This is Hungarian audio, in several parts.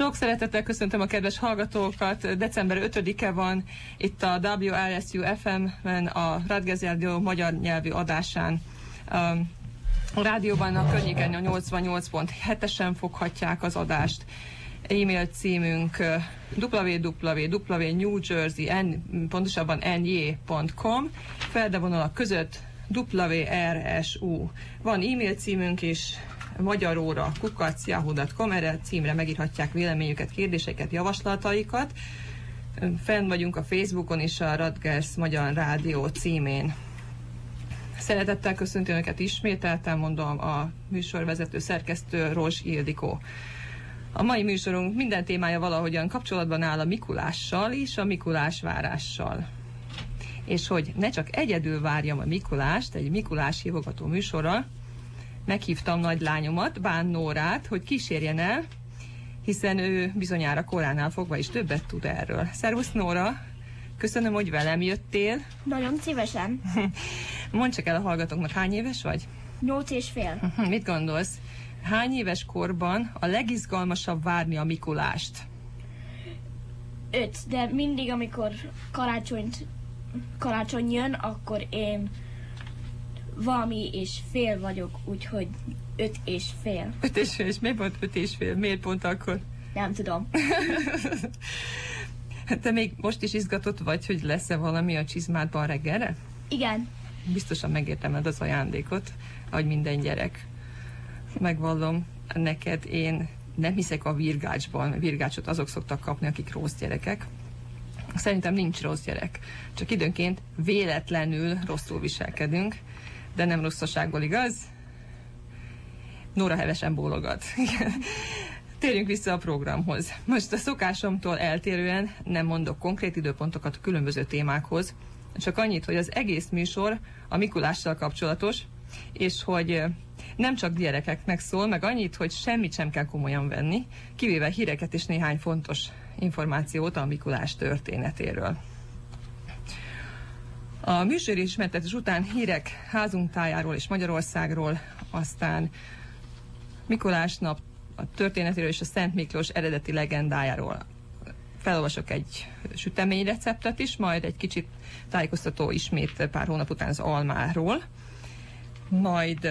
Sok szeretettel köszöntöm a kedves hallgatókat. December 5-e van itt a WRSU FM-ben a Radgers Rádió magyar nyelvű adásán. Um, a rádióban a környéken a 88.7-esen foghatják az adást. E-mail címünk www.newjersey, pontosabban ny.com, a között WRSU. Van e-mail címünk is, magyaróra kukac.yahoo.com, erre címre megírhatják véleményüket, kérdéseket, javaslataikat. Fenn vagyunk a Facebookon is a Radgers Magyar Rádió címén. Szeretettel köszöntöm Önöket ismételten, mondom a műsorvezető szerkesztő Rozs Ildikó. A mai műsorunk minden témája valahogyan kapcsolatban áll a Mikulással és a Mikulás várással. És hogy ne csak egyedül várjam a Mikulást egy Mikulás hívogató műsorral, meghívtam nagy lányomat, Bán Nórát, hogy kísérjen el, hiszen ő bizonyára koránál fogva is többet tud erről. Szervusz Nóra, köszönöm, hogy velem jöttél. Nagyon szívesen. Mondd csak el a hallgatóknak, hány éves vagy? Nyolc és fél. Mit gondolsz? Hány éves korban a legizgalmasabb várni a Mikulást? Öt, de mindig, amikor karácsonyt, karácsony jön, akkor én valami és fél vagyok, úgyhogy öt és fél. Öt és fél, és miért pont öt és fél? Miért pont akkor? Nem tudom. Te még most is izgatott vagy, hogy lesz-e valami a csizmádban reggelre? Igen. Biztosan megértemed az ajándékot, ahogy minden gyerek. Megvallom neked, én nem hiszek a virgácsban. Virgácsot azok szoktak kapni, akik rossz gyerekek. Szerintem nincs rossz gyerek. Csak időnként véletlenül rosszul viselkedünk, de nem rosszaságból igaz? Nóra hevesen bólogat. Térjünk vissza a programhoz. Most a szokásomtól eltérően nem mondok konkrét időpontokat a különböző témákhoz, csak annyit, hogy az egész műsor a Mikulással kapcsolatos, és hogy nem csak gyerekeknek szól, meg annyit, hogy semmit sem kell komolyan venni, kivéve híreket és néhány fontos információt a Mikulás történetéről. A műsor ismertetés után hírek házunk tájáról és Magyarországról, aztán Mikulás nap a történetéről és a Szent Miklós eredeti legendájáról. Felolvasok egy süteményreceptet is, majd egy kicsit tájékoztató ismét pár hónap után az almáról. Majd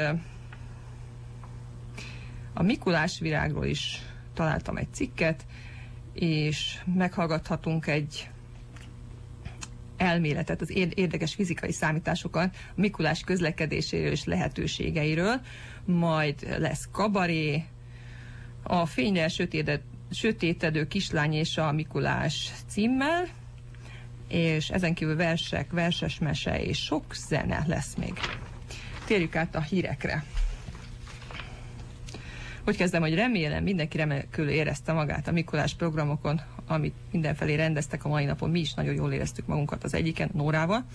a Mikulás virágról is találtam egy cikket, és meghallgathatunk egy elméletet, az érdekes fizikai számításokat, Mikulás közlekedéséről és lehetőségeiről, majd lesz kabaré, a fényre sötéted, sötétedő kislány és a Mikulás címmel, és ezen kívül versek, verses mese és sok zene lesz még. Térjük át a hírekre. Hogy kezdem, hogy remélem mindenki remekül érezte magát a Mikulás programokon, amit mindenfelé rendeztek a mai napon. Mi is nagyon jól éreztük magunkat az egyiken, Nórával.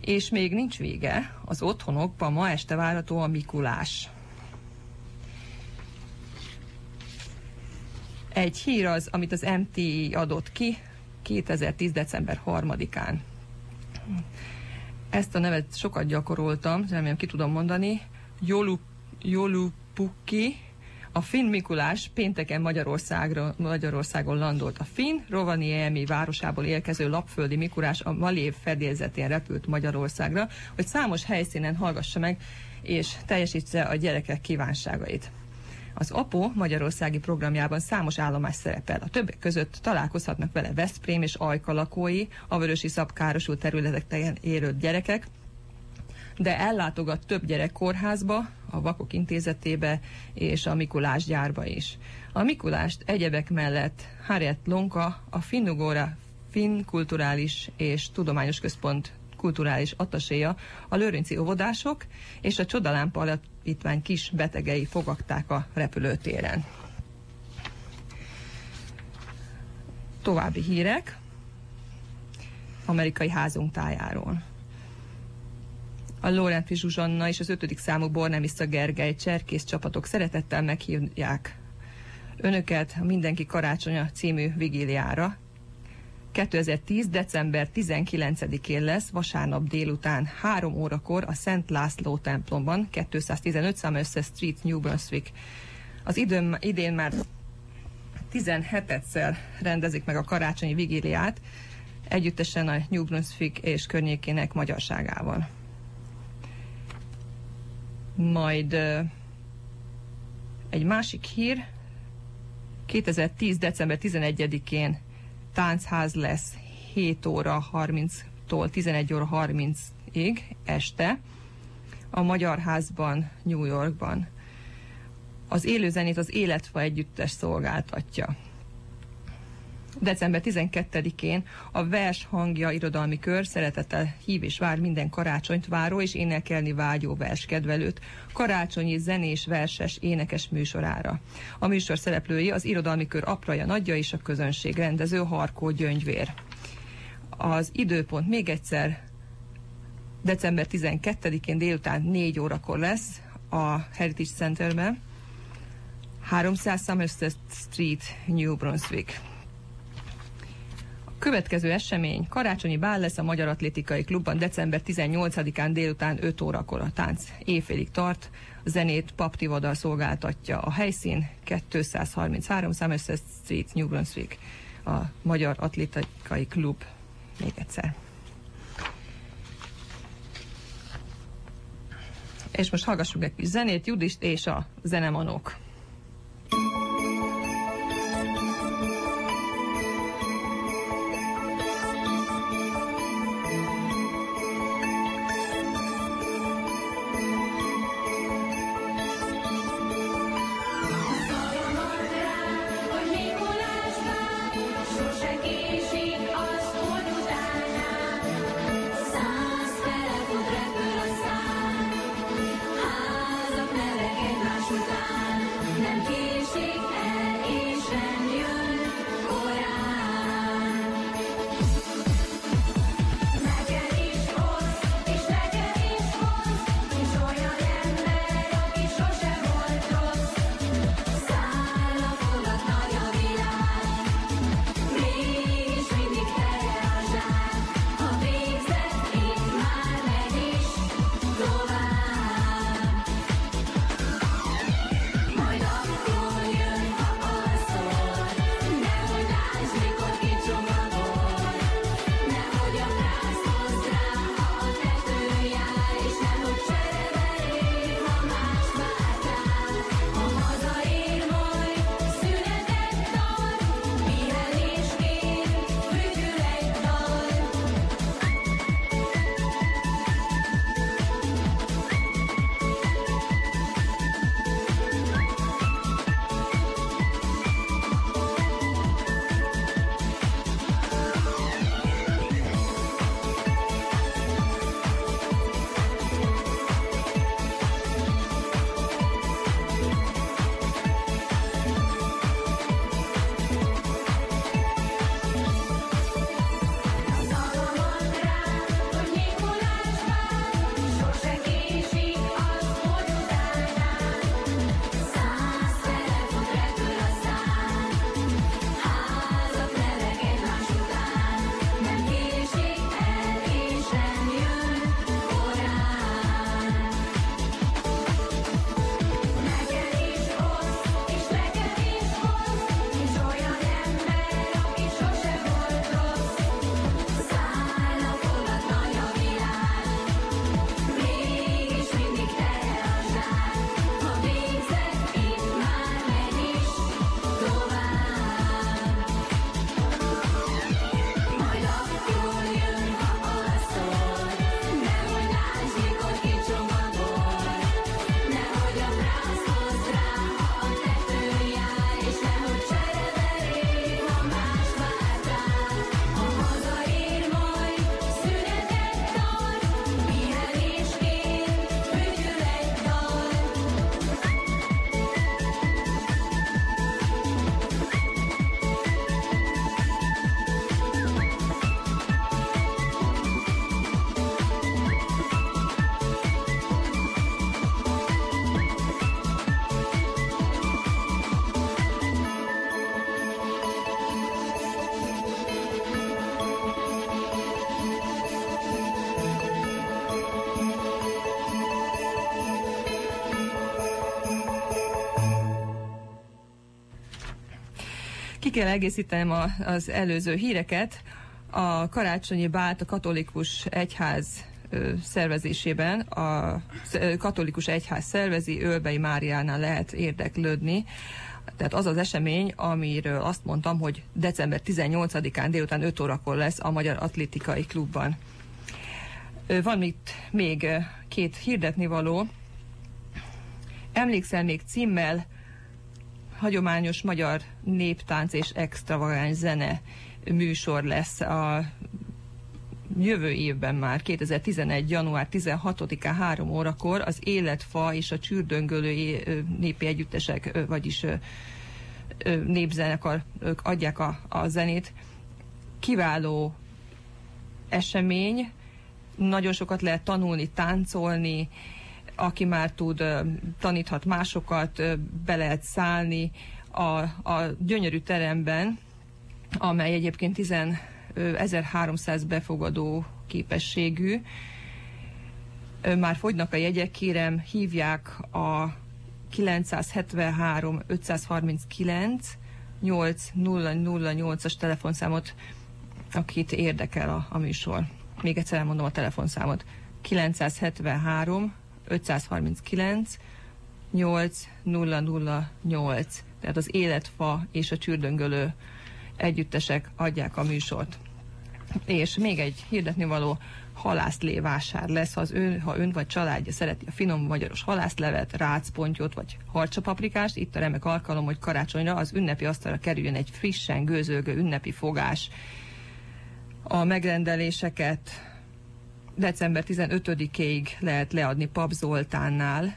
És még nincs vége, az otthonokban ma este várható a Mikulás. Egy hír az, amit az MT adott ki 2010. december 3-án. Ezt a nevet sokat gyakoroltam, remélem ki tudom mondani. Jolu, Jolupuki a Finn Mikulás pénteken Magyarországra, Magyarországon landolt. A Finn Rovaniemi városából érkező lapföldi Mikulás a Malév fedélzetén repült Magyarországra, hogy számos helyszínen hallgassa meg és teljesítse a gyerekek kívánságait. Az APO magyarországi programjában számos állomás szerepel. A többek között találkozhatnak vele Veszprém és Ajka lakói, a vörösi szabkárosult területeken élő gyerekek, de ellátogat több gyerek kórházba, a Vakok Intézetébe és a Mikulás gyárba is. A Mikulást egyebek mellett Harriet Lonka, a Finnugóra Finn Kulturális és Tudományos Központ kulturális ataséja, a lőrinci óvodások és a Csodalámpa alapítvány kis betegei fogadták a repülőtéren. További hírek amerikai házunk tájáról a Lórenti Zsuzsanna és az ötödik számú Bornemisza Gergely cserkész csapatok szeretettel meghívják önöket a Mindenki Karácsonya című vigíliára. 2010. december 19-én lesz, vasárnap délután 3 órakor a Szent László templomban, 215 Somerset Street, New Brunswick. Az időm, idén már 17-szer rendezik meg a karácsonyi vigíliát, együttesen a New Brunswick és környékének magyarságával. Majd egy másik hír, 2010. december 11-én táncház lesz 7 óra 30-tól 11 óra 30-ig este a Magyar Házban, New Yorkban. Az élőzenét az Életva Együttes szolgáltatja. December 12-én a Vers Hangja Irodalmi Kör szeretettel hív és vár minden karácsonyt váró és énekelni vágyó verskedvelőt karácsonyi zenés, verses, énekes műsorára. A műsor szereplői az Irodalmi Kör apraja nagyja és a közönség rendező Harkó Gyöngyvér. Az időpont még egyszer december 12-én délután 4 órakor lesz a Heritage Centerben, 300 Somerset Street, New Brunswick. Következő esemény, karácsonyi bál lesz a Magyar Atlétikai Klubban december 18-án délután 5 órakor a tánc. Éjfélig tart, zenét Paptivadal szolgáltatja. A helyszín 233 Somerset Street, New Brunswick, a Magyar Atlétikai Klub. Még egyszer. És most hallgassuk egy kis zenét, Judist és a zenemanok. Kell egészítenem a, az előző híreket. A karácsonyi bált a katolikus egyház szervezésében a katolikus egyház szervezi, Ölbei Máriánál lehet érdeklődni. Tehát az az esemény, amiről azt mondtam, hogy december 18-án délután 5 órakor lesz a Magyar Atlétikai Klubban. Van itt még két hirdetni való. Emlékszel még címmel hagyományos magyar néptánc és extravagáns zene műsor lesz a jövő évben már, 2011. január 16-án 3 órakor az Életfa és a Csürdöngölő népi együttesek, vagyis népzenekar, ők adják a, a zenét. Kiváló esemény, nagyon sokat lehet tanulni, táncolni, aki már tud, taníthat másokat, be lehet szállni a, a gyönyörű teremben, amely egyébként 10, 1300 befogadó képességű. Már fogynak a jegyek, kérem, hívják a 973 539 8008-as telefonszámot, akit érdekel a, a műsor. Még egyszer elmondom a telefonszámot. 973 539 8008. Tehát az életfa és a csürdöngölő együttesek adják a műsort. És még egy hirdetni való halászlé vásár lesz, ha, az ön, ha ön vagy családja szereti a finom magyaros halászlevet, rácpontyot vagy harcsapaprikást, itt a remek alkalom, hogy karácsonyra az ünnepi asztalra kerüljön egy frissen gőzölgő ünnepi fogás. A megrendeléseket december 15-ig lehet leadni Pap Zoltánnál,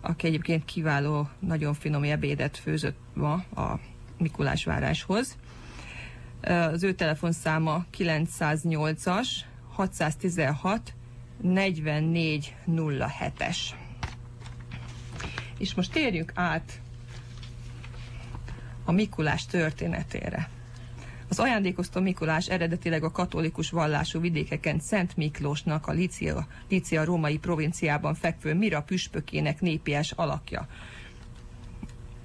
aki egyébként kiváló, nagyon finom ebédet főzött ma a Mikulásváráshoz. Az ő telefonszáma 908-as 616 4407-es. És most térjünk át a Mikulás történetére. Az ajándékoztó Mikulás eredetileg a katolikus vallású vidékeken Szent Miklósnak a Lícia, Lícia római provinciában fekvő Mira püspökének népies alakja.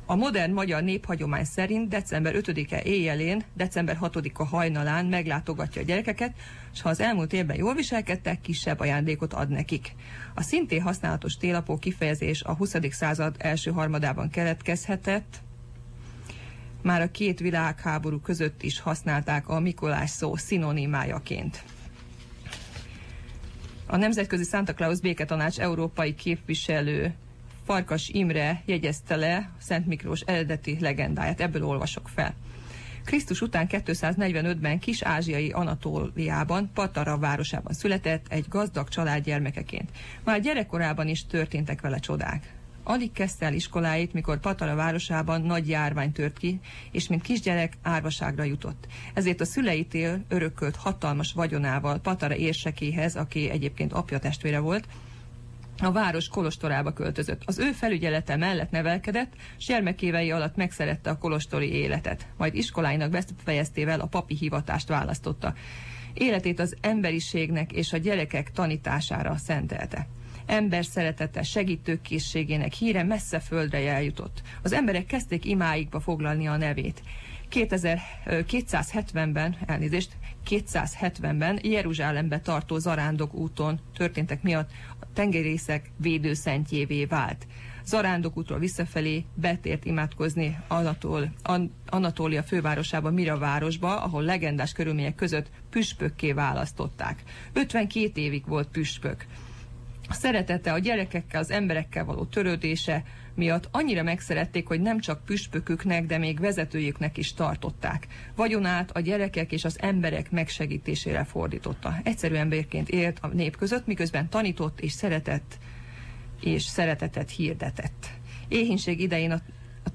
A modern magyar néphagyomány szerint december 5-e éjjelén, december 6-a hajnalán meglátogatja a gyerekeket, és ha az elmúlt évben jól viselkedtek, kisebb ajándékot ad nekik. A szintén használatos télapó kifejezés a 20. század első harmadában keletkezhetett, már a két világháború között is használták a Mikolás szó szinonimájaként. A Nemzetközi Santa Claus Béketanács európai képviselő Farkas Imre jegyezte le Szent Miklós eredeti legendáját, ebből olvasok fel. Krisztus után 245-ben kis-ázsiai Anatóliában, Patara városában született egy gazdag család gyermekeként. Már gyerekkorában is történtek vele csodák. Alig kezdte el iskoláit, mikor Patara városában nagy járvány tört ki, és mint kisgyerek árvaságra jutott. Ezért a szüleitél örökölt hatalmas vagyonával Patara érsekéhez, aki egyébként apja testvére volt, a város kolostorába költözött. Az ő felügyelete mellett nevelkedett, s gyermekévei alatt megszerette a kolostori életet. Majd iskoláinak befejeztével a papi hivatást választotta. Életét az emberiségnek és a gyerekek tanítására szentelte ember szeretete, segítőkészségének híre messze földre eljutott. Az emberek kezdték imáikba foglalni a nevét. 2270-ben, elnézést, 270-ben Jeruzsálembe tartó zarándok úton történtek miatt a tengerészek védőszentjévé vált. Zarándok útról visszafelé betért imádkozni Anatol, An, Anatólia fővárosába, Mira városba, ahol legendás körülmények között püspökké választották. 52 évig volt püspök a szeretete, a gyerekekkel, az emberekkel való törődése miatt annyira megszerették, hogy nem csak püspöküknek, de még vezetőjüknek is tartották. Vagyonát a gyerekek és az emberek megsegítésére fordította. Egyszerű emberként élt a nép között, miközben tanított és szeretett és szeretetet hirdetett. Éhínség idején a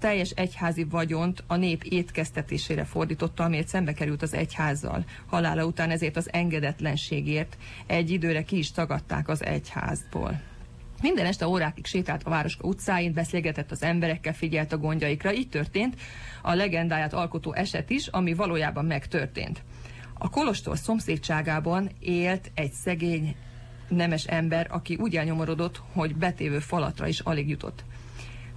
teljes egyházi vagyont a nép étkeztetésére fordította, amiért szembe került az egyházzal. Halála után ezért az engedetlenségért egy időre ki is tagadták az egyházból. Minden este órákig sétált a városka utcáin, beszélgetett az emberekkel, figyelt a gondjaikra. Így történt a legendáját alkotó eset is, ami valójában megtörtént. A Kolostor szomszédságában élt egy szegény nemes ember, aki úgy elnyomorodott, hogy betévő falatra is alig jutott.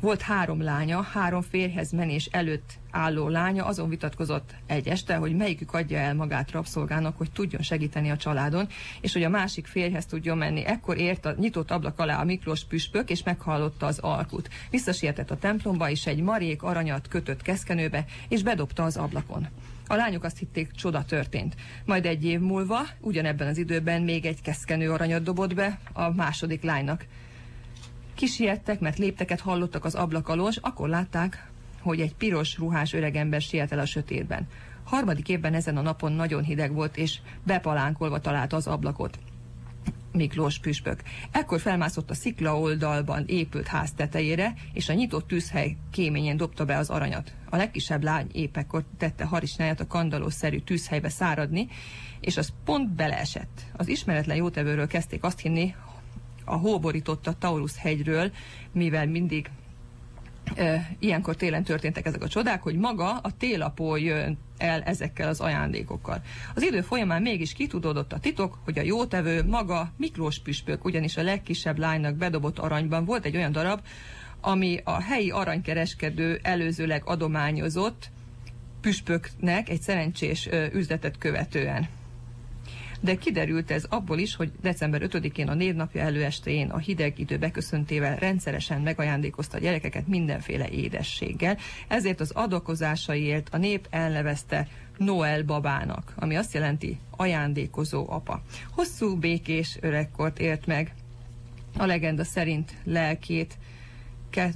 Volt három lánya, három férjhez menés előtt álló lánya azon vitatkozott egy este, hogy melyikük adja el magát rabszolgának, hogy tudjon segíteni a családon, és hogy a másik férjhez tudjon menni. Ekkor ért a nyitott ablak alá a Miklós püspök, és meghallotta az alkut. Visszasietett a templomba, és egy marék aranyat kötött keszkenőbe, és bedobta az ablakon. A lányok azt hitték, csoda történt. Majd egy év múlva, ugyanebben az időben még egy keszkenő aranyat dobott be a második lánynak. Kisiettek, mert lépteket hallottak az ablak alól, akkor látták, hogy egy piros ruhás öregember siet el a sötétben. Harmadik évben ezen a napon nagyon hideg volt, és bepalánkolva találta az ablakot. Miklós püspök. Ekkor felmászott a szikla oldalban épült ház tetejére, és a nyitott tűzhely kéményen dobta be az aranyat. A legkisebb lány épp ekkor tette harisnáját a kandalószerű tűzhelybe száradni, és az pont beleesett. Az ismeretlen jótevőről kezdték azt hinni, a hóborította Taurus hegyről, mivel mindig e, ilyenkor télen történtek ezek a csodák, hogy maga a télapó jön el ezekkel az ajándékokkal. Az idő folyamán mégis kitudódott a titok, hogy a jótevő maga Miklós püspök, ugyanis a legkisebb lánynak bedobott aranyban volt egy olyan darab, ami a helyi aranykereskedő előzőleg adományozott püspöknek egy szerencsés üzletet követően de kiderült ez abból is, hogy december 5-én a névnapja előestén a hideg idő beköszöntével rendszeresen megajándékozta a gyerekeket mindenféle édességgel, ezért az adakozásaiért a nép elnevezte Noel babának, ami azt jelenti ajándékozó apa. Hosszú, békés öregkort élt meg, a legenda szerint lelkét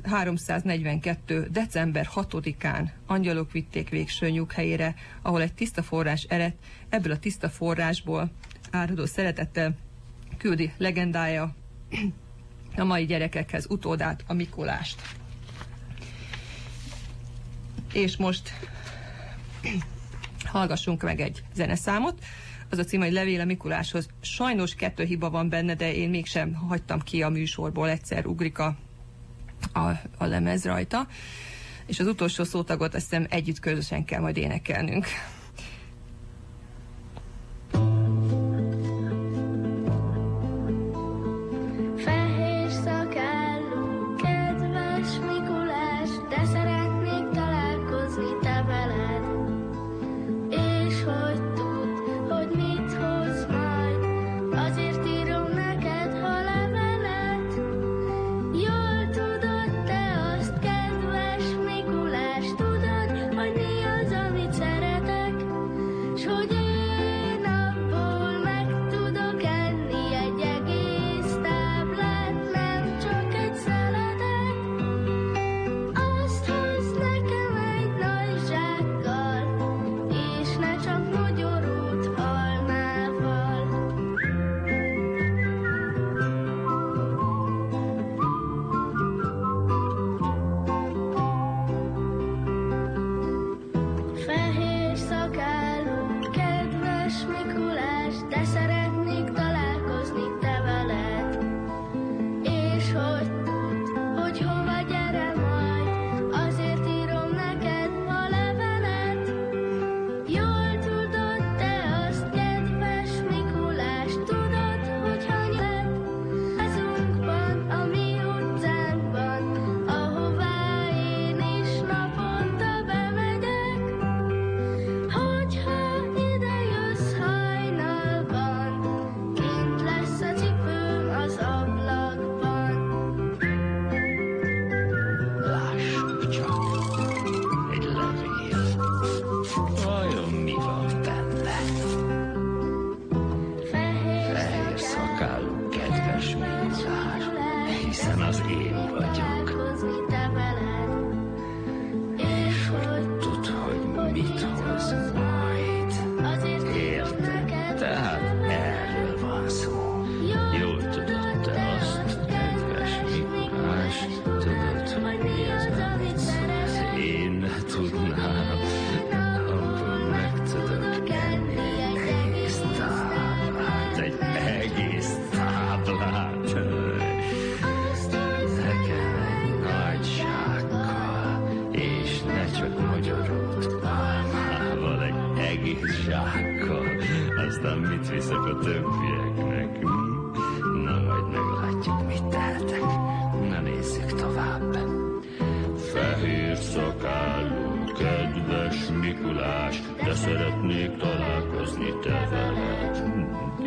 342. december 6-án angyalok vitték végső nyughelyére, ahol egy tiszta forrás ered, ebből a tiszta forrásból áradó szeretettel küldi legendája a mai gyerekekhez utódát, a Mikulást. És most hallgassunk meg egy zeneszámot. Az a cím, hogy Levél a Mikuláshoz. Sajnos kettő hiba van benne, de én mégsem hagytam ki a műsorból. Egyszer ugrik a a, lemez rajta, és az utolsó szótagot azt hiszem együtt közösen kell majd énekelnünk.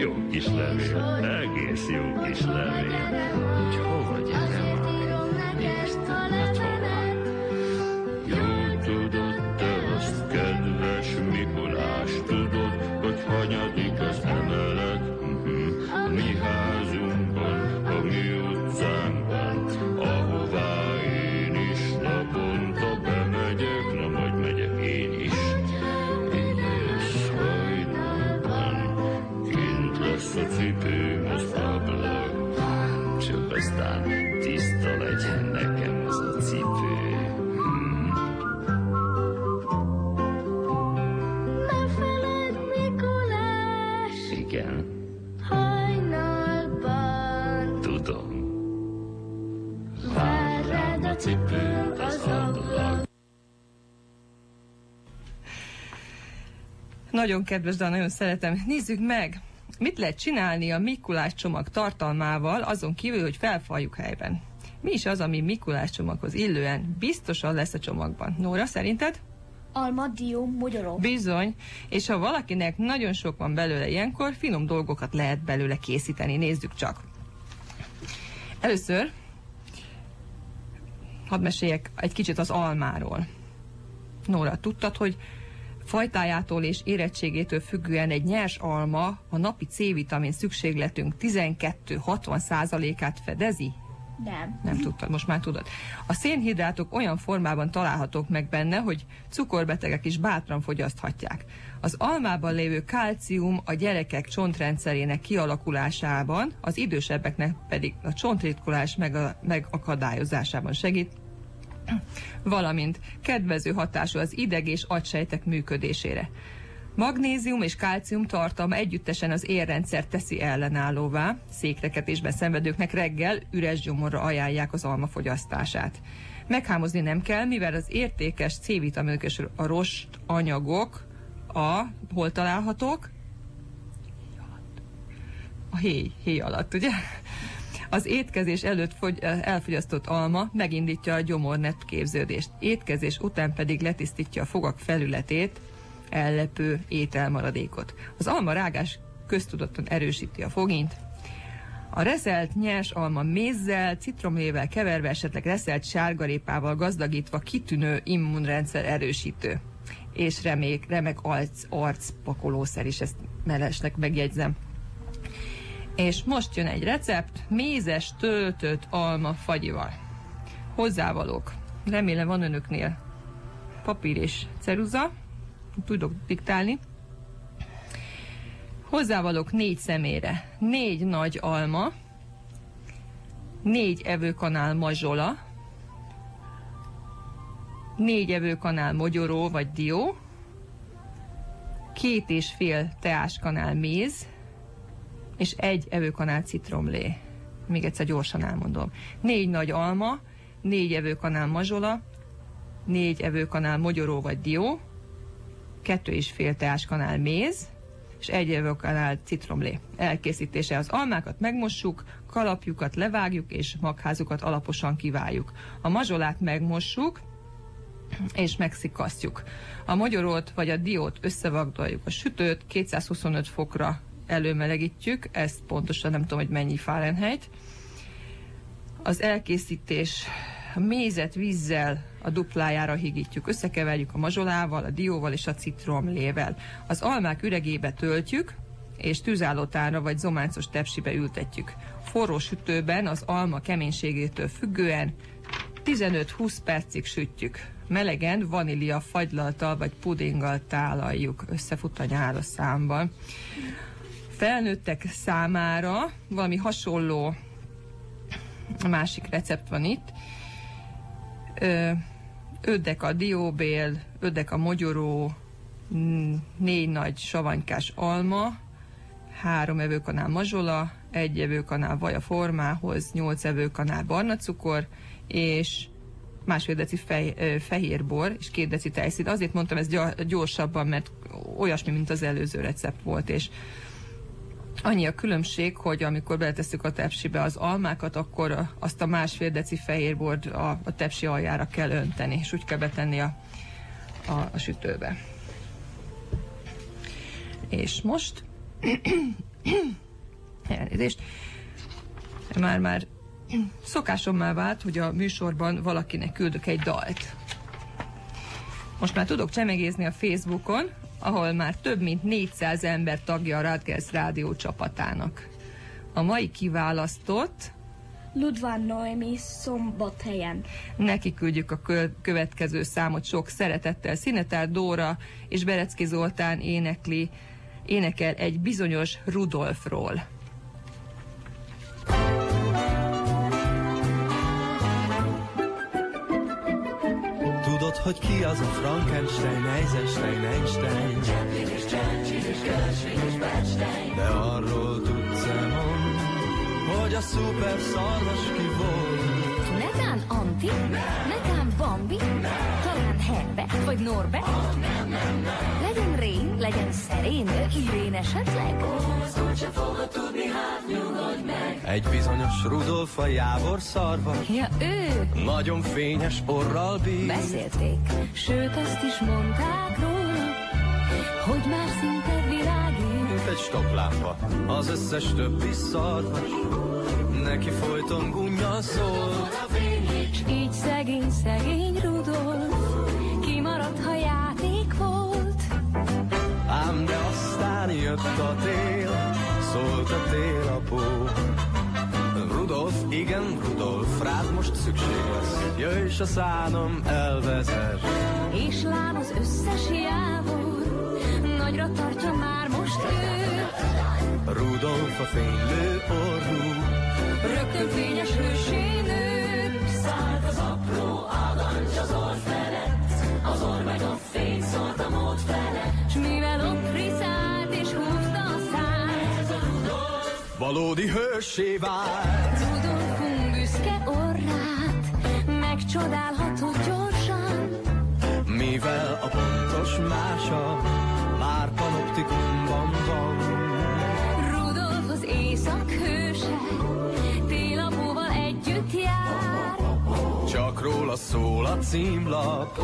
Jó kis levél, egész jó kis levél. Hogy hova gyere már? Nagyon kedves, de nagyon szeretem. Nézzük meg, mit lehet csinálni a Mikulás csomag tartalmával, azon kívül, hogy felfaljuk helyben. Mi is az, ami Mikulás csomaghoz illően biztosan lesz a csomagban? Nóra, szerinted? Alma, dió, mogyoró. Bizony, és ha valakinek nagyon sok van belőle ilyenkor, finom dolgokat lehet belőle készíteni. Nézzük csak. Először hadd meséljek egy kicsit az almáról. Nóra, tudtad, hogy fajtájától és érettségétől függően egy nyers alma a napi C-vitamin szükségletünk 12-60%-át fedezi? Nem. Nem tudtad, most már tudod. A szénhidrátok olyan formában találhatók meg benne, hogy cukorbetegek is bátran fogyaszthatják. Az almában lévő kalcium a gyerekek csontrendszerének kialakulásában, az idősebbeknek pedig a csontritkulás meg a, megakadályozásában segít, valamint kedvező hatású az ideg és agysejtek működésére. Magnézium és kálcium tartalma együttesen az érrendszer teszi ellenállóvá, székreketésben szenvedőknek reggel üres gyomorra ajánlják az alma fogyasztását. Meghámozni nem kell, mivel az értékes C-vitaminok és a rost anyagok a, hol találhatók? A héj, héj alatt, ugye? Az étkezés előtt fogy, elfogyasztott alma megindítja a gyomornet képződést, étkezés után pedig letisztítja a fogak felületét, ellepő ételmaradékot. Az alma rágás köztudottan erősíti a fogint, a reszelt nyers alma mézzel, citromlével keverve, esetleg reszelt sárgarépával gazdagítva kitűnő immunrendszer erősítő. És remék, remek arc, arcpakolószer is, ezt mellesnek megjegyzem. És most jön egy recept, mézes töltött alma fagyival. Hozzávalók. Remélem van önöknél papír és ceruza, tudok diktálni. Hozzávalók négy szemére. Négy nagy alma, négy evőkanál mazsola, négy evőkanál mogyoró vagy dió, két és fél teáskanál méz, és egy evőkanál citromlé. Még egyszer gyorsan elmondom. Négy nagy alma, négy evőkanál mazsola, négy evőkanál mogyoró vagy dió, kettő és fél teáskanál méz, és egy evőkanál citromlé. Elkészítése az almákat megmossuk, kalapjukat levágjuk, és magházukat alaposan kiváljuk. A mazsolát megmossuk, és megszikasztjuk. A magyarót vagy a diót összevagdoljuk a sütőt, 225 fokra előmelegítjük, ezt pontosan nem tudom, hogy mennyi Fahrenheit. Az elkészítés mézet vízzel a duplájára higítjuk, összekeverjük a mazsolával, a dióval és a citromlével. Az almák üregébe töltjük, és tűzállótára vagy zománcos tepsibe ültetjük. Forró sütőben az alma keménységétől függően 15-20 percig sütjük. Melegen vanília fagylaltal vagy pudinggal tálaljuk, összefut a nyáros számban. Felnőttek számára valami hasonló másik recept van itt. Ö, öddek a dióbél, öddek a mogyoró, négy nagy savanykás alma, három evőkanál mazsola, egy evőkanál vaja formához, nyolc evőkanál barna cukor, és másfél deci fej, fehér bor, és két deci tejszín. Azért mondtam ezt gyorsabban, mert olyasmi, mint az előző recept volt, és Annyi a különbség, hogy amikor beletesszük a tepsibe az almákat, akkor azt a másfél deci fehérbord a, a tepsi aljára kell önteni, és úgy kell betenni a, a, a sütőbe. És most elnézést, már-már szokásommá vált, hogy a műsorban valakinek küldök egy dalt. Most már tudok csemegézni a Facebookon, ahol már több mint 400 ember tagja a Radgers rádió csapatának. A mai kiválasztott Ludván Noemi szombathelyen. Neki küldjük a következő számot sok szeretettel. Szinetár Dóra és Berecki Zoltán énekli, énekel egy bizonyos Rudolfról. Tudod, hogy ki az a Frankenstein, Eisenstein, Einstein? De arról tudsz-e hogy a szuper szarvas ki volt? Netán Anti? Netán Bambi? Talán Herbert vagy Norbert? Legyen Rén, legyen szerén, Irén esetleg? Egy bizonyos Rudolf a Jávor szarva, Ja, ő! nagyon fényes orral bír. Beszélték, sőt azt is mondták róla, hogy már szinte egy stoplámpa, az összes többi szarvas, neki folyton gunnyal szól. S így szegény, szegény Rudolf kimaradt, ha játék volt. Ám de aztán jött a tél, szólt a tél a bó. Rudolf, igen, Rudolf, rád most szükség lesz. Jöjj, és a szánom elvezet. És lám az összes jávor, nagyra tartja már. Rudolf a fénylő orrú, Rögtön fényes hősé nőtt. Szállt az apró agancs az orr felett, az orr meg a fény szólt a mód felett. S mivel ott riszált és húzta a szájt, valódi hősé vált. Rudolfunk büszke orrát, megcsodálható gyorsan. Mivel a pontos mása már panoptikumban róla szól a címlap,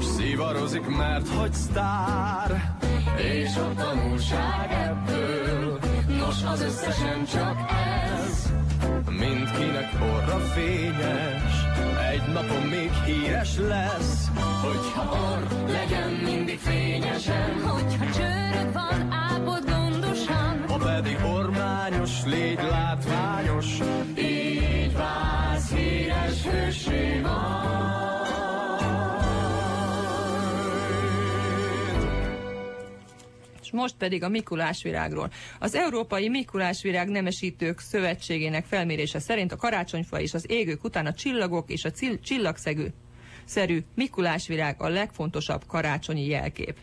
s szivarozik, mert hogy sztár. És a tanulság ebből, nos az összesen csak ez. Mindkinek orra fényes, egy napon még híres lesz. Hogyha orr legyen mindig fényesen, Hogyha csőröd van, ápod gondosan, ha pedig ormányos, légy látványos, most pedig a Mikulás virágról. Az Európai Mikulás Virág Nemesítők Szövetségének felmérése szerint a karácsonyfa és az égők után a csillagok és a csillagszegű szerű Mikulás virág a legfontosabb karácsonyi jelkép.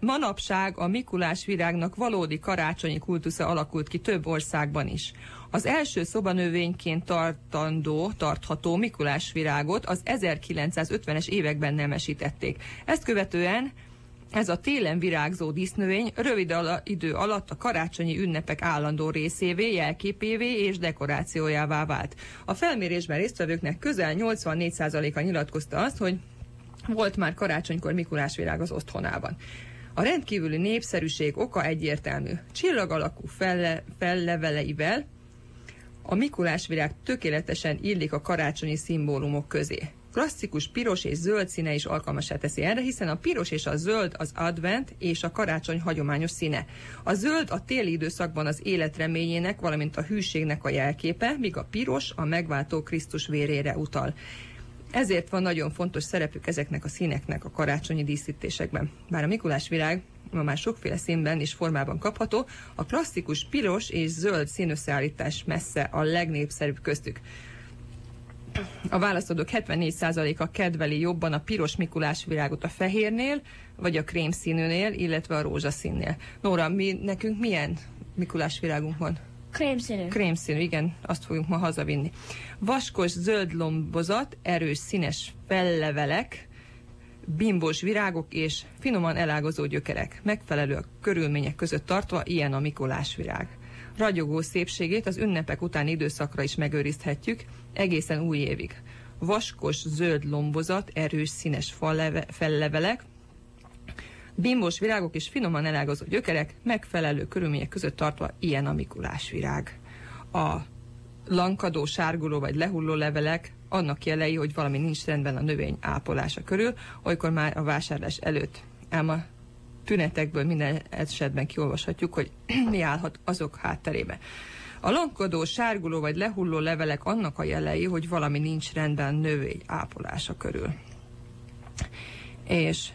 Manapság a Mikulás virágnak valódi karácsonyi kultusza alakult ki több országban is. Az első szobanövényként tartandó, tartható Mikulás virágot az 1950-es években nemesítették. Ezt követően ez a télen virágzó dísznövény rövid ala, idő alatt a karácsonyi ünnepek állandó részévé, jelképévé és dekorációjává vált. A felmérésben résztvevőknek közel 84%-a nyilatkozta azt, hogy volt már karácsonykor Mikulás virág az otthonában. A rendkívüli népszerűség oka egyértelmű. Csillag alakú felle, felleveleivel a Mikulás virág tökéletesen illik a karácsonyi szimbólumok közé. Klasszikus piros és zöld színe is alkalmasá teszi erre, hiszen a piros és a zöld az advent és a karácsony hagyományos színe. A zöld a téli időszakban az élet reményének, valamint a hűségnek a jelképe, míg a piros a megváltó Krisztus vérére utal. Ezért van nagyon fontos szerepük ezeknek a színeknek a karácsonyi díszítésekben. Bár a Mikulás virág ma már sokféle színben és formában kapható, a klasszikus piros és zöld színösszeállítás messze a legnépszerűbb köztük. A választódók 74%-a kedveli jobban a piros Mikulás virágot a fehérnél, vagy a krém színűnél, illetve a rózsaszínnél. Nóra, mi, nekünk milyen Mikulás virágunk van? Krémszínű. Krémszínű, igen, azt fogjuk ma hazavinni. Vaskos zöld lombozat, erős színes fellevelek, bimbos virágok és finoman elágazó gyökerek, megfelelő a körülmények között tartva ilyen a Mikulás virág. Ragyogó szépségét az ünnepek utáni időszakra is megőrizhetjük, egészen új évig. Vaskos zöld lombozat, erős színes fellevelek, bimbos virágok és finoman elágazó gyökerek, megfelelő körülmények között tartva ilyen a Mikulás virág. A lankadó, sárguló vagy lehulló levelek annak jelei, hogy valami nincs rendben a növény ápolása körül, olykor már a vásárlás előtt. Ám a tünetekből minden esetben kiolvashatjuk, hogy mi állhat azok hátterébe. A lankadó, sárguló vagy lehulló levelek annak a jelei, hogy valami nincs rendben növény ápolása körül. És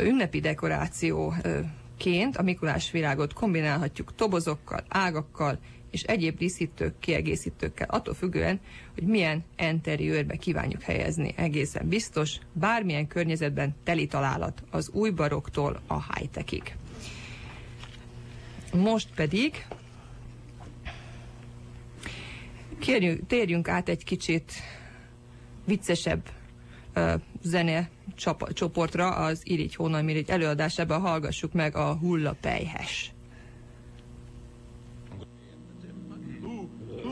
ünnepi dekorációként a Mikulás virágot kombinálhatjuk tobozokkal, ágakkal és egyéb díszítők, kiegészítőkkel, attól függően, hogy milyen enteriőrbe kívánjuk helyezni. Egészen biztos, bármilyen környezetben teli találat, az új baroktól a high-techig. Most pedig kérjünk, térjünk át egy kicsit viccesebb uh, zene csop- csoportra, az Irigy Hónalmirigy előadásában hallgassuk meg a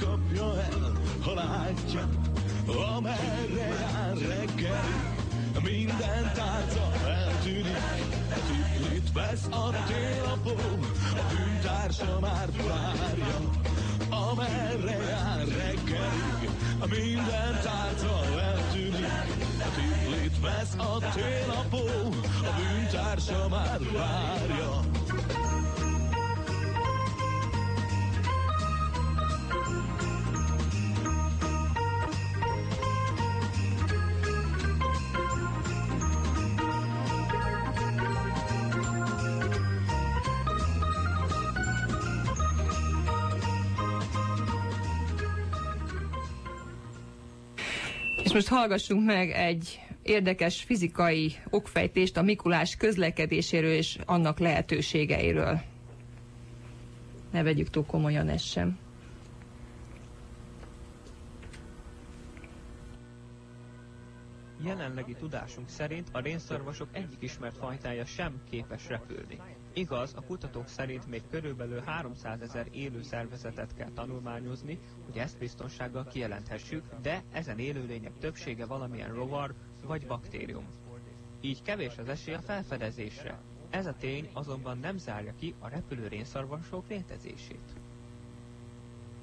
kapja el, ha látja, amerre jár reggel. Minden tárca eltűnik, tiplit vesz a télapó, a bűntársa már várja. Amerre jár reggelig, minden tárca eltűnik, tiplit vesz a télapó, a bűntársa már várja. Hallgassunk meg egy érdekes fizikai okfejtést a Mikulás közlekedéséről és annak lehetőségeiről. Ne vegyük túl komolyan ezt sem. Jelenlegi tudásunk szerint a rénszarvasok egyik ismert fajtája sem képes repülni. Igaz, a kutatók szerint még körülbelül 300 ezer élő szervezetet kell tanulmányozni, hogy ezt biztonsággal kijelenthessük, de ezen élőlények többsége valamilyen rovar vagy baktérium. Így kevés az esély a felfedezésre. Ez a tény azonban nem zárja ki a repülő rénszarvasok létezését.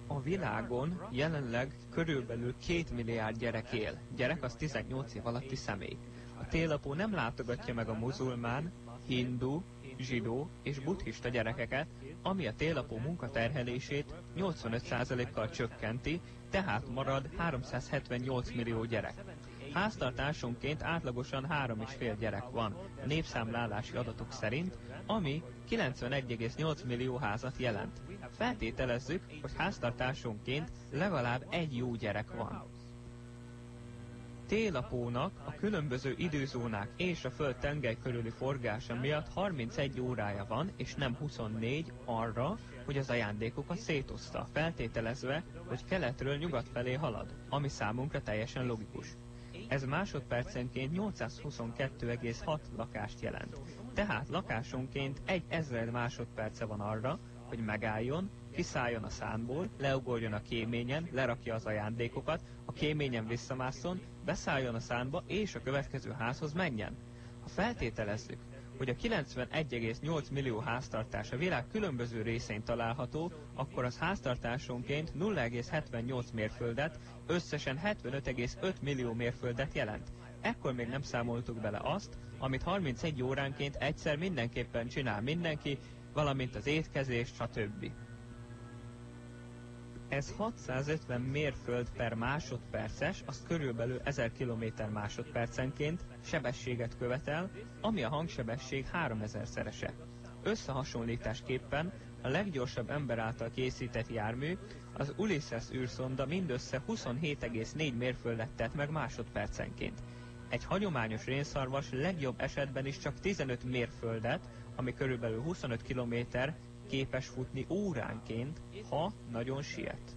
A világon jelenleg körülbelül 2 milliárd gyerek él. Gyerek az 18 év alatti személy. A télapó nem látogatja meg a muzulmán, hindu, zsidó és buddhista gyerekeket, ami a télapó munkaterhelését 85%-kal csökkenti, tehát marad 378 millió gyerek. Háztartásonként átlagosan 3,5 gyerek van, népszámlálási adatok szerint, ami 91,8 millió házat jelent. Feltételezzük, hogy háztartásonként legalább egy jó gyerek van. Télapónak a különböző időzónák és a Föld tengely körüli forgása miatt 31 órája van, és nem 24 arra, hogy az ajándékokat szétozta, feltételezve, hogy keletről nyugat felé halad, ami számunkra teljesen logikus. Ez másodpercenként 822,6 lakást jelent. Tehát lakásonként egy ezred másodperce van arra, hogy megálljon, kiszálljon a szánból, leugorjon a kéményen, lerakja az ajándékokat, a kéményen visszamásszon, beszálljon a szánba, és a következő házhoz menjen. Ha feltételezzük, hogy a 91,8 millió háztartás a világ különböző részein található, akkor az háztartásonként 0,78 mérföldet, összesen 75,5 millió mérföldet jelent. Ekkor még nem számoltuk bele azt, amit 31 óránként egyszer mindenképpen csinál mindenki, valamint az étkezés, stb. Ez 650 mérföld per másodperces, az körülbelül 1000 km másodpercenként sebességet követel, ami a hangsebesség 3000 szerese. Összehasonlításképpen a leggyorsabb ember által készített jármű, az Ulysses űrszonda mindössze 27,4 mérföldet tett meg másodpercenként. Egy hagyományos rénszarvas legjobb esetben is csak 15 mérföldet, ami körülbelül 25 km képes futni óránként, ha nagyon siet.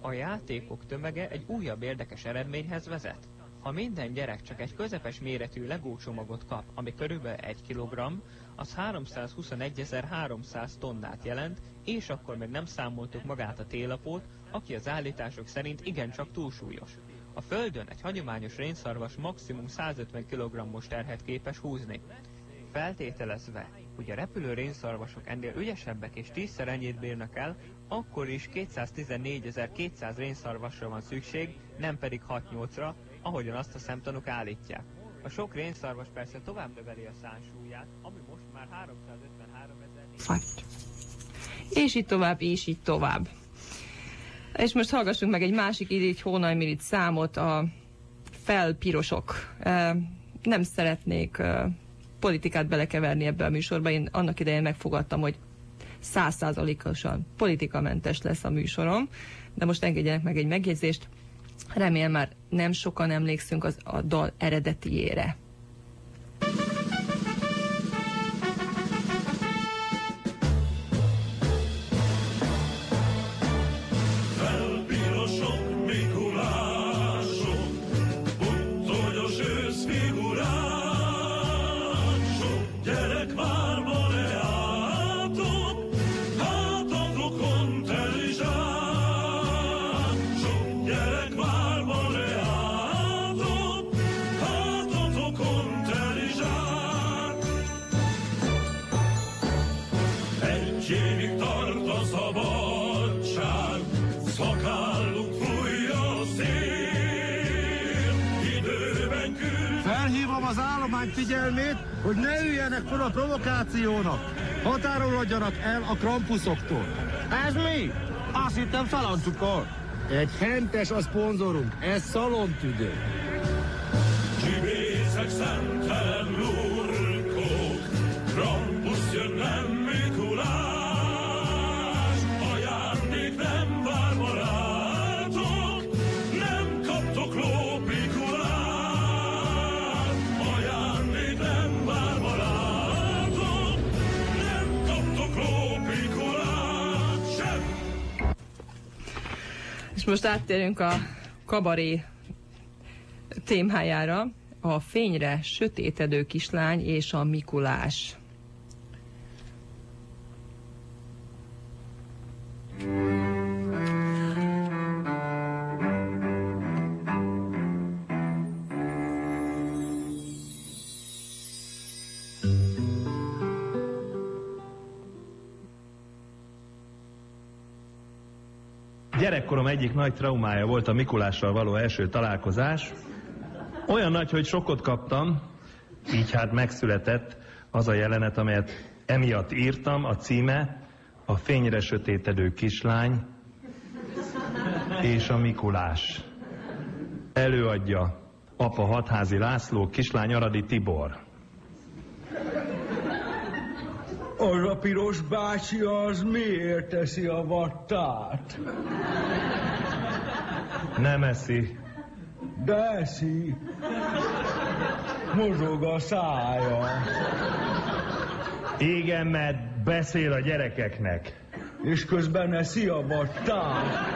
A játékok tömege egy újabb érdekes eredményhez vezet. Ha minden gyerek csak egy közepes méretű Lego csomagot kap, ami körülbelül 1 kg, az 321.300 tonnát jelent, és akkor még nem számoltuk magát a télapót, aki az állítások szerint igencsak túlsúlyos. A Földön egy hagyományos rénszarvas maximum 150 kg-os terhet képes húzni. Feltételezve, hogy a repülő rénszarvasok ennél ügyesebbek és tízszer ennyit bírnak el, akkor is 214.200 rénszarvasra van szükség, nem pedig 6-8-ra, ahogyan azt a szemtanúk állítják. A sok rénszarvas persze tovább növeli a szánsúlyát, ami most már 353 ezer... És így tovább, és így tovább. És most hallgassunk meg egy másik így hónajmirit számot, a felpirosok. Nem szeretnék politikát belekeverni ebbe a műsorba. Én annak idején megfogadtam, hogy százszázalékosan politikamentes lesz a műsorom, de most engedjenek meg egy megjegyzést. Remélem már nem sokan emlékszünk az, a dal eredetiére. Figyelmét, hogy ne üljenek fel a provokációnak. Határolodjanak el a krampuszoktól. Ez mi? Azt hittem szaloncukor. Egy hentes a szponzorunk, ez szalontüdő. Csibészek szemtelen most áttérünk a kabaré témájára, a fényre sötétedő kislány és a Mikulás. Gyerekkorom egyik nagy traumája volt a Mikulással való első találkozás. Olyan nagy, hogy sokot kaptam, így hát megszületett az a jelenet, amelyet emiatt írtam, a címe A fényre sötétedő kislány és a Mikulás. Előadja apa Hatházi László, kislány Aradi Tibor. Az a piros bácsi az miért teszi a vattát? Nem eszi. De eszi. Mozog a szája. Igen, mert beszél a gyerekeknek. És közben eszi a vattát.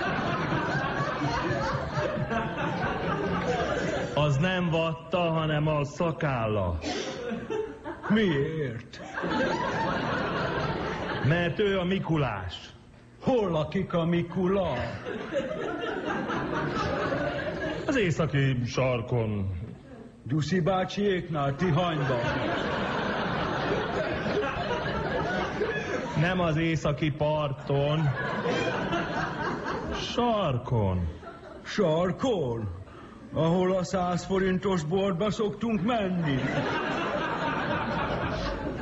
Az nem vatta, hanem a szakálla. Miért? Mert ő a Mikulás. Hol lakik a Mikula? Az északi sarkon. Gyuszi bácsiéknál Tihanyban. Nem az északi parton. Sarkon. Sarkon? Ahol a száz forintos boltba szoktunk menni.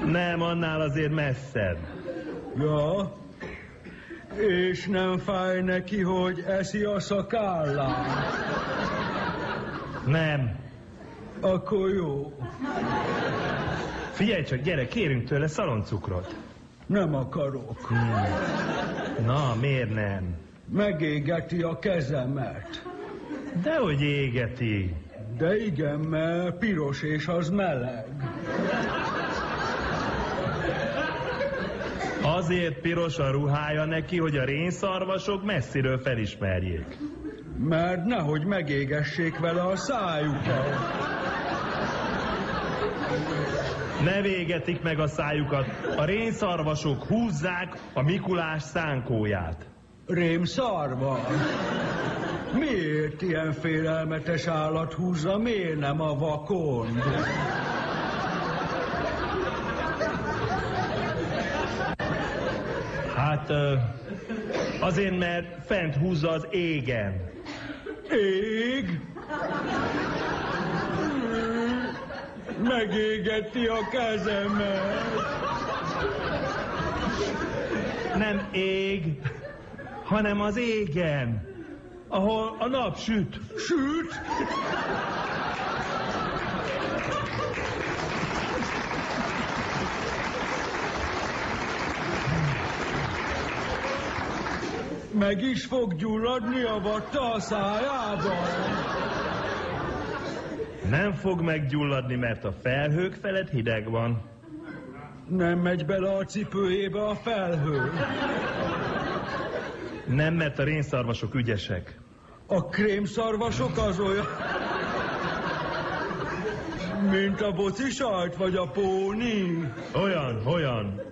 Nem, annál azért messzebb. Ja, és nem fáj neki, hogy eszi a szakállát. Nem. Akkor jó. Figyelj csak, gyere, kérünk tőle szaloncukrot. Nem akarok. Hmm. Na, miért nem? Megégeti a kezemet. Dehogy égeti. De igen, mert piros és az meleg. Azért piros a ruhája neki, hogy a rénszarvasok messziről felismerjék. Mert nehogy megégessék vele a szájukat. Ne végetik meg a szájukat. A rénszarvasok húzzák a Mikulás szánkóját. Rémszarva? Miért ilyen félelmetes állat húzza, miért nem a vakond? Hát azért, mert fent húzza az égen. Ég? Megégeti a kezemet. Nem ég, hanem az égen, ahol a nap süt. Süt? Meg is fog gyulladni a vatta a szájában. Nem fog meggyulladni, mert a felhők felett hideg van. Nem megy bele a cipőjébe a felhő. Nem, mert a rénszarvasok ügyesek. A krémszarvasok az olyan... Mint a bocisajt vagy a póni. Olyan, olyan.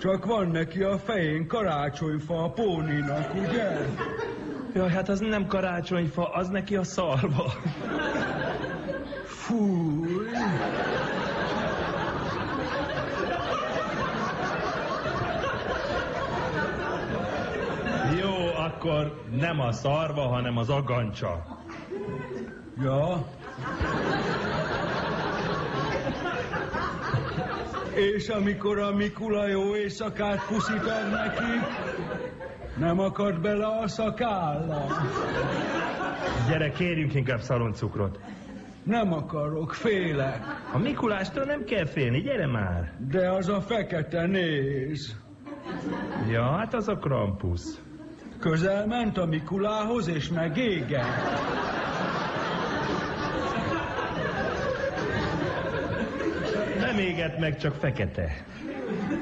Csak van neki a fején karácsonyfa a póninak, ugye? Jaj, hát az nem karácsonyfa, az neki a szarva. Fúj. Jó, akkor nem a szarva, hanem az agancsa. Ja. És amikor a Mikula jó éjszakát puszítod neki, nem akad bele a szakállam. Gyere, kérjünk inkább szaloncukrot. Nem akarok, félek. A Mikulástól nem kell félni, gyere már. De az a fekete néz. Ja, hát az a Krampus. Közel ment a Mikulához, és megégett. Nem éget meg, csak fekete.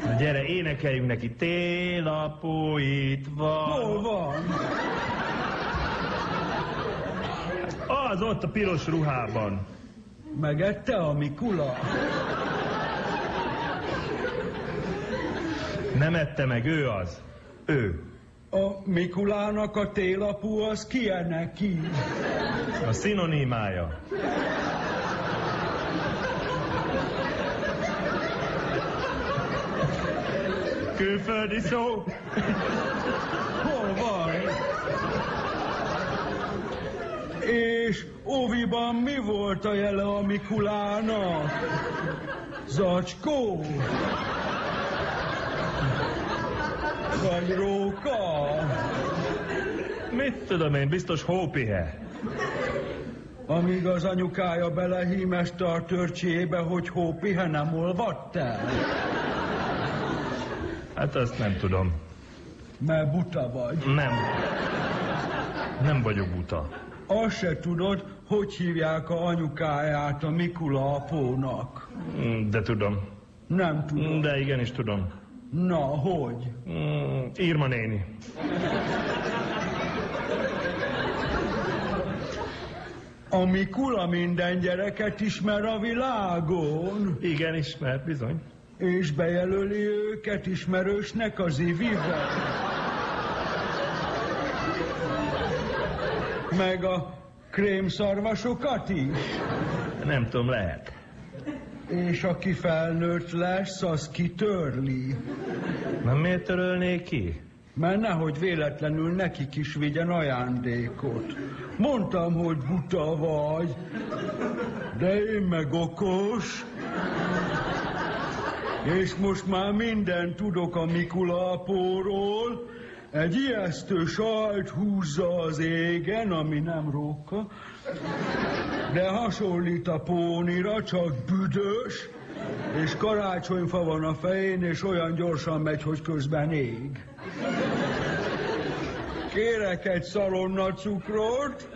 Na gyere, énekeljünk neki. Télapó itt van. Hol van? Az ott a piros ruhában. Megette a Mikula? Nem ette meg, ő az. Ő. A Mikulának a télapú az ki neki? A szinonimája. Külföldi szó. Hol van? És óviban mi volt a jele a Mikulának? Zacskó? Vagy róka? Mit tudom én, biztos hópihe. Amíg az anyukája belehímeste a törcsébe, hogy hópihe nem olvadt el. Hát azt nem tudom. Mert buta vagy. Nem. Nem vagyok buta. Azt se tudod, hogy hívják a anyukáját a Mikula apónak. De tudom. Nem tudom. De igenis tudom. Na, hogy? Mm, Irma néni. A Mikula minden gyereket ismer a világon. Igen, ismer, bizony. És bejelöli őket ismerősnek az ivivel. Meg a krémszarvasokat is. Nem tudom, lehet. És aki felnőtt lesz, az kitörli. Na miért törölnék ki? Mert nehogy véletlenül nekik is vigyen ajándékot. Mondtam, hogy buta vagy, de én meg okos. És most már mindent tudok a Mikulapóról. Egy ijesztő sajt húzza az égen, ami nem róka, de hasonlít a pónira, csak büdös, és karácsonyfa van a fején, és olyan gyorsan megy, hogy közben ég. Kérek egy szalonna cukrot,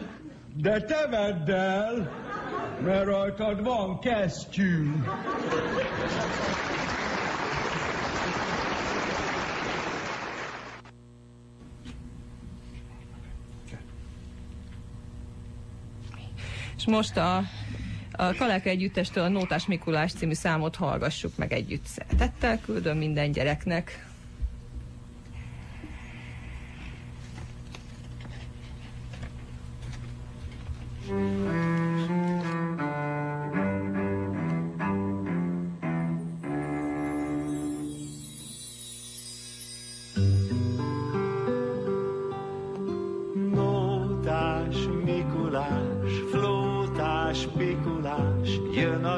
de te vedd el, mert rajtad van kesztyű. Most a, a Kaleka Együttestől a Nótás Mikulás című számot hallgassuk meg együtt. Szeretettel küldöm minden gyereknek. Nótás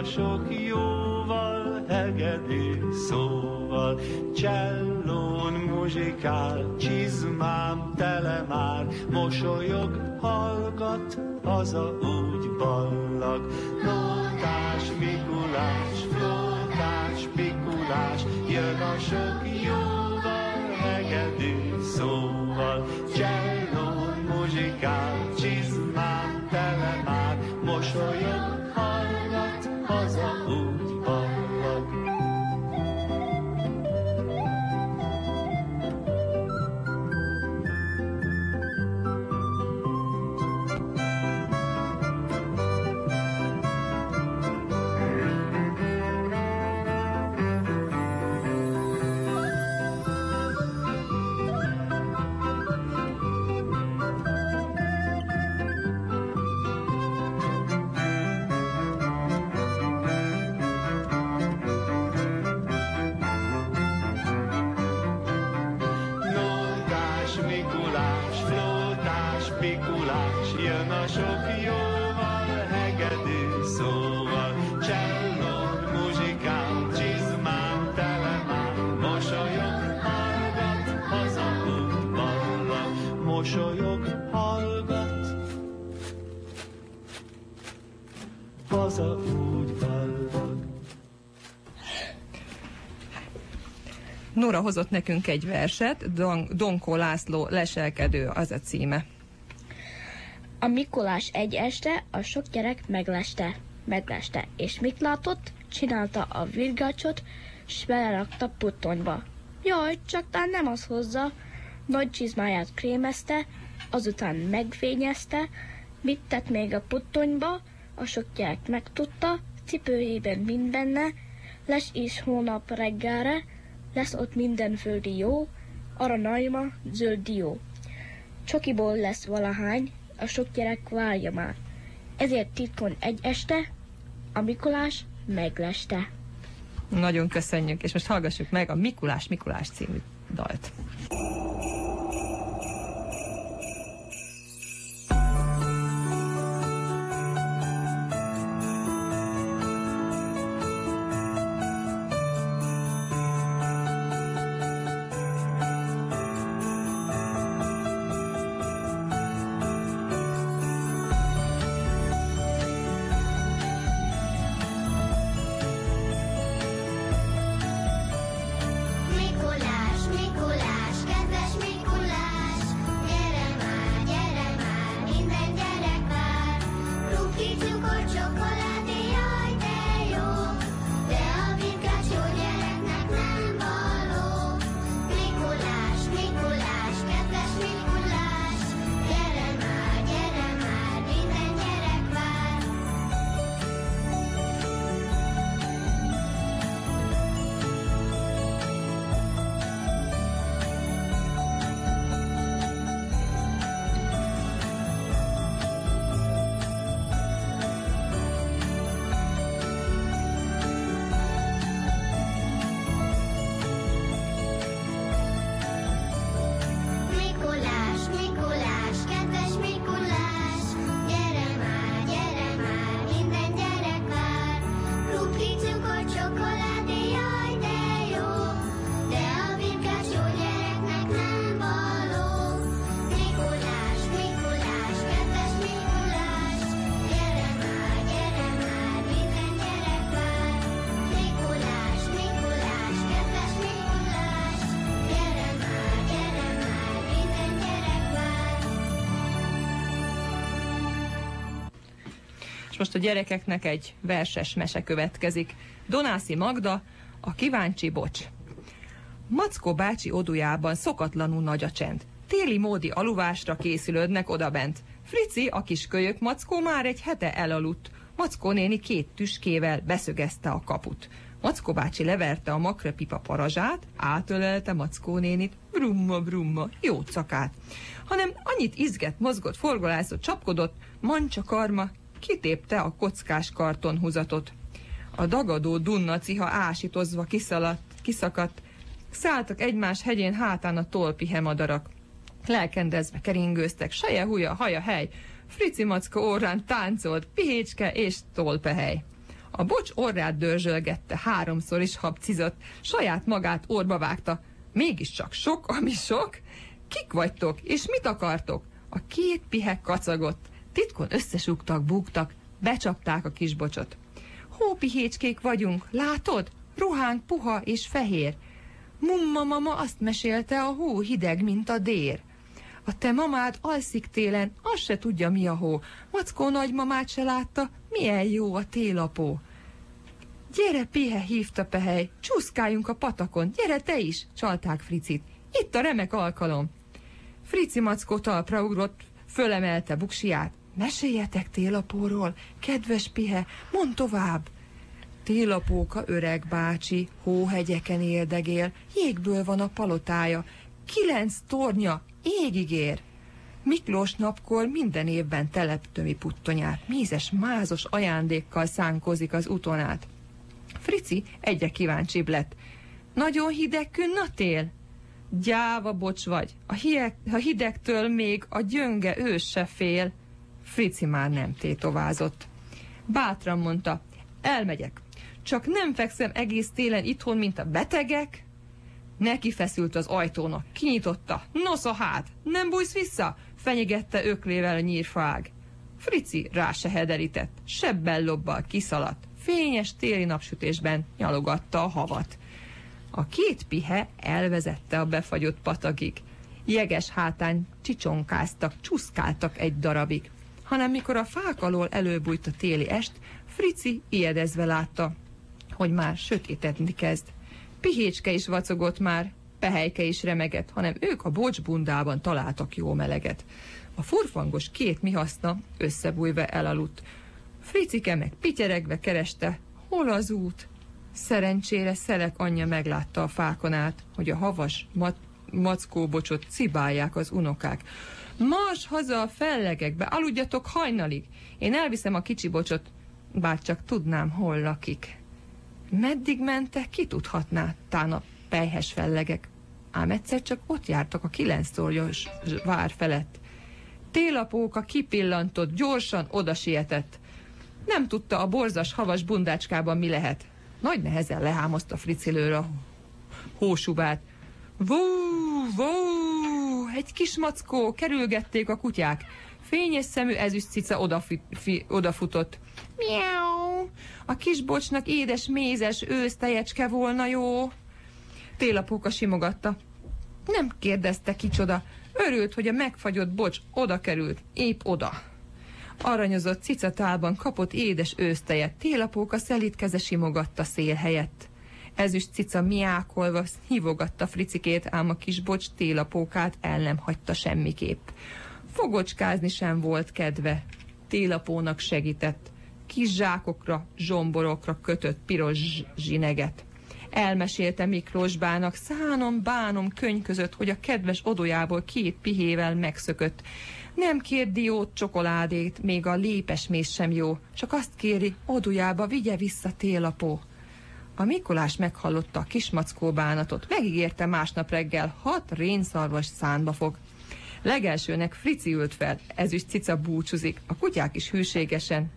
sok jóval, hegedű szóval, csellón muzsikál, csizmám tele már, mosolyog, hallgat, haza úgy ballag. Nótás Mikulás, flótás Mikulás, jön a sok jóval, hegedű szóval, csellón muzsikál, Nóra hozott nekünk egy verset, Don- Donkó László leselkedő az a címe. A Mikulás egy este a sok gyerek megleste, megleste, és mit látott? Csinálta a virgácsot, s belerakta puttonyba. Jaj, csak tán nem az hozza. Nagy csizmáját krémezte, azután megfényezte, mit tett még a puttonyba, a sok gyerek megtudta, cipőjében mind benne, lesz is hónap reggelre, lesz ott minden földi jó, aranyalma, zöld dió. Csokiból lesz valahány, a sok gyerek várja már. Ezért titkon egy este, a Mikulás megleste. Nagyon köszönjük, és most hallgassuk meg a Mikulás Mikulás című dalt. Most a gyerekeknek egy verses mese következik. Donászi Magda, a kíváncsi bocs. Mackó bácsi odujában szokatlanul nagy a csend. Téli módi aluvásra készülődnek odabent. Frici, a kis kölyök Mackó már egy hete elaludt. Mackó néni két tüskével beszögezte a kaput. Mackó bácsi leverte a makrepipa parazsát, átölelte Mackó nénit, brumma, brumma, jó cakát. Hanem annyit izget, mozgott, forgolászott, csapkodott, mancsa karma, kitépte a kockás kartonhúzatot. A dagadó dunna ciha ásítozva kiszaladt, kiszakadt, szálltak egymás hegyén hátán a tolpihe madarak. Lelkendezve keringőztek, seje, húja, haja, hely, Frici Macka orrán táncolt, pihécske és tolpehely. A bocs orrát dörzsölgette, háromszor is habcizott, saját magát orba vágta. Mégiscsak sok, ami sok. Kik vagytok, és mit akartok? A két pihe kacagott. Titkon összesúgtak, búgtak, becsapták a kisbocsot. Hópihécskék vagyunk, látod? Ruhánk puha és fehér. Mumma mama azt mesélte, a hó hideg, mint a dér. A te mamád alszik télen, azt se tudja, mi a hó. Mackó nagymamát se látta, milyen jó a télapó. Gyere, Pihe, hívta Pehely, csúszkáljunk a patakon, gyere te is, csalták Fricit. Itt a remek alkalom. Frici Mackó talpra ugrott, fölemelte buksiát. Meséljetek télapóról, kedves Pihe, mond tovább. Télapóka öreg bácsi, hóhegyeken éldegél, jégből van a palotája, kilenc tornya, égig ér. Miklós napkor minden évben teleptömi puttonyát, mézes, mázos ajándékkal szánkozik az utonát. Frici egyre kíváncsibb lett. Nagyon hideg künn a tél? Gyáva bocs vagy, a, hideg, a hidegtől még a gyönge ős se fél. Frici már nem tétovázott. Bátran mondta, elmegyek, csak nem fekszem egész télen itthon, mint a betegek. Neki feszült az ajtónak, kinyitotta. Nosza hát, nem bújsz vissza? Fenyegette öklével a nyírfág. Frici rá se hederített, sebbel lobbal kiszaladt. Fényes téli napsütésben nyalogatta a havat. A két pihe elvezette a befagyott patagig. Jeges hátán csicsonkáztak, csuszkáltak egy darabig. Hanem mikor a fák alól előbújt a téli est, Frici ijedezve látta, hogy már sötétedni kezd. Pihécske is vacogott már, Pehelyke is remegett, hanem ők a bocsbundában találtak jó meleget. A furfangos két mihaszna összebújva elaludt. Fricike meg pityeregve kereste, hol az út? Szerencsére Szelek anyja meglátta a fákon át, hogy a havas mat- mackóbocsot cibálják az unokák. Mars haza a fellegekbe, aludjatok hajnalig. Én elviszem a kicsi bocsot, bár csak tudnám, hol lakik. Meddig mentek, ki tudhatná, tán a pejhes fellegek. Ám egyszer csak ott jártak a kilenc tornyos vár felett. Télapóka kipillantott, gyorsan oda sietett. Nem tudta a borzas havas bundácskában mi lehet. Nagy nehezen lehámozta fricilőre a hósubát. Vú, vú, egy kis mackó, kerülgették a kutyák. Fényes szemű ezüst cica odafi, fi, odafutott. Miau! A kis bocsnak édes, mézes ősztejecske volna jó. Télapóka simogatta. Nem kérdezte kicsoda. Örült, hogy a megfagyott bocs oda került, épp oda. Aranyozott cicatálban kapott édes ősztejet, télapóka szelítkeze simogatta szél helyett. Ezüst cica miákolva hívogatta fricikét, ám a kis bocs télapókát el nem hagyta semmiképp. Fogocskázni sem volt kedve. Télapónak segített. Kis zsákokra, zsomborokra kötött piros zsineget. Elmesélte Miklósbának szánom, bánom könyv között, hogy a kedves odójából két pihével megszökött. Nem kér diót, csokoládét, még a lépesmész sem jó, csak azt kéri, odójába vigye vissza télapó. A Mikulás meghallotta a kismackó bánatot, megígérte másnap reggel hat rénszarvas szánba fog. Legelsőnek Frici ült fel, ezüst cica búcsúzik, a kutyák is hűségesen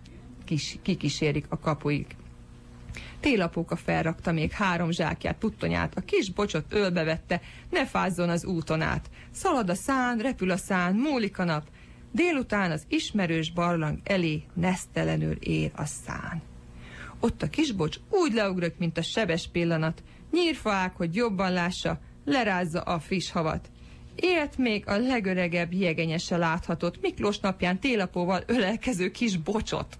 kis, kikísérik a kapuig. Télapóka felrakta még három zsákját, puttonyát, a kis bocsot ölbevette, ne fázzon az úton át. Szalad a szán, repül a szán, múlik a nap. Délután az ismerős barlang elé nesztelenül ér a szán. Ott a kisbocs úgy leugrött, mint a sebes pillanat. Nyírfaák, hogy jobban lássa, lerázza a friss havat. Élt még a legöregebb jegenyese láthatott Miklós napján télapóval ölelkező kis bocsot.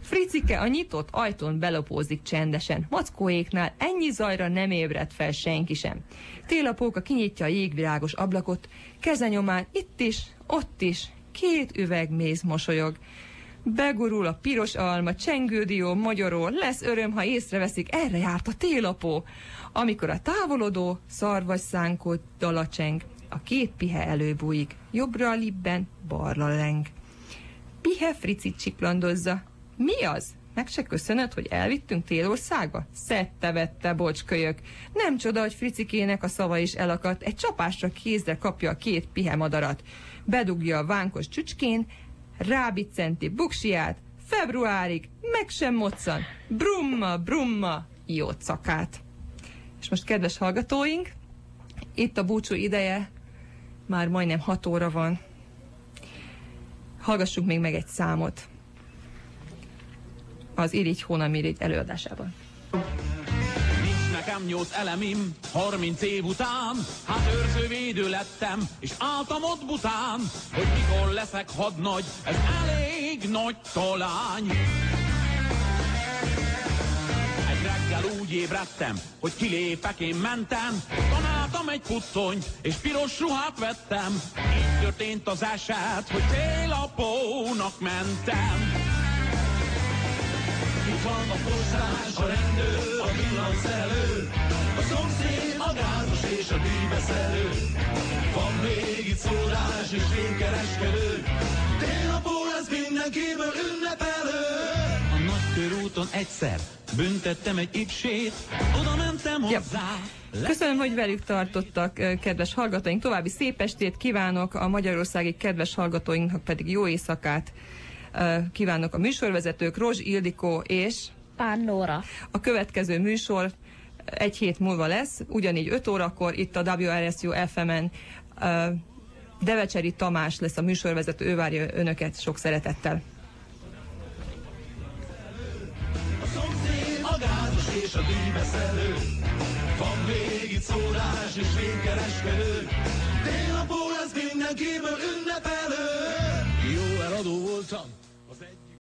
Fricike a nyitott ajtón belopózik csendesen. Mackóéknál ennyi zajra nem ébredt fel senki sem. Télapóka kinyitja a jégvirágos ablakot, kezenyomán itt is, ott is, két üveg méz mosolyog. Begurul a piros alma, csengődió, magyaró, lesz öröm, ha észreveszik, erre járt a télapó. Amikor a távolodó szarvasszánkó dalacseng, a két pihe előbújik, jobbra a libben, balra leng. Pihe fricit csiklandozza. Mi az? Meg se köszönöd, hogy elvittünk Télországba? Szette-vette, bocskölyök. Nem csoda, hogy Fricikének a szava is elakadt. Egy csapásra kézre kapja a két pihe madarat. Bedugja a vánkos csücskén, rábiccenti buksiát, februárig meg sem moccan. Brumma, brumma, jó cakát. És most kedves hallgatóink, itt a búcsú ideje, már majdnem 6 óra van. Hallgassuk még meg egy számot az Irigy Hónamirigy előadásában. Nekem nyolc elemim, 30 év után, hát őrzővédő lettem, és álltam ott bután, hogy mikor leszek hadnagy, ez elég nagy talány. Egy reggel úgy ébredtem, hogy kilépek, én mentem, tanáltam egy puttonyt, és piros ruhát vettem. Így történt az eset, hogy télapónak mentem. Itt van a postás, a rendőr, a villanszerelő, a szomszéd, a gázos és a díjbeszelő. Van még itt szórás és fénykereskedő, télapó lesz mindenkiből ünnepelő. A nagykörúton egyszer büntettem egy ipsét, oda mentem hozzá. Köszönöm, hogy velük tartottak, kedves hallgatóink. További szép estét kívánok, a magyarországi kedves hallgatóinknak pedig jó éjszakát kívánok a műsorvezetők, Rozs Ildikó és Pán Nóra. a következő műsor egy hét múlva lesz, ugyanígy 5 órakor itt a WRSU FM-en ö, Devecseri Tamás lesz a műsorvezető, ő várja önöket sok szeretettel. A szomszéd, a gázos és a díjbeszelő, van még itt szórás és fénykereskedő, télapó lesz mindenkiből ünnepelő. Jó eladó voltam,